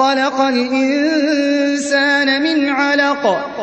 خَلَقَ الْإِنسَانَ مِنْ عَلَقٍ.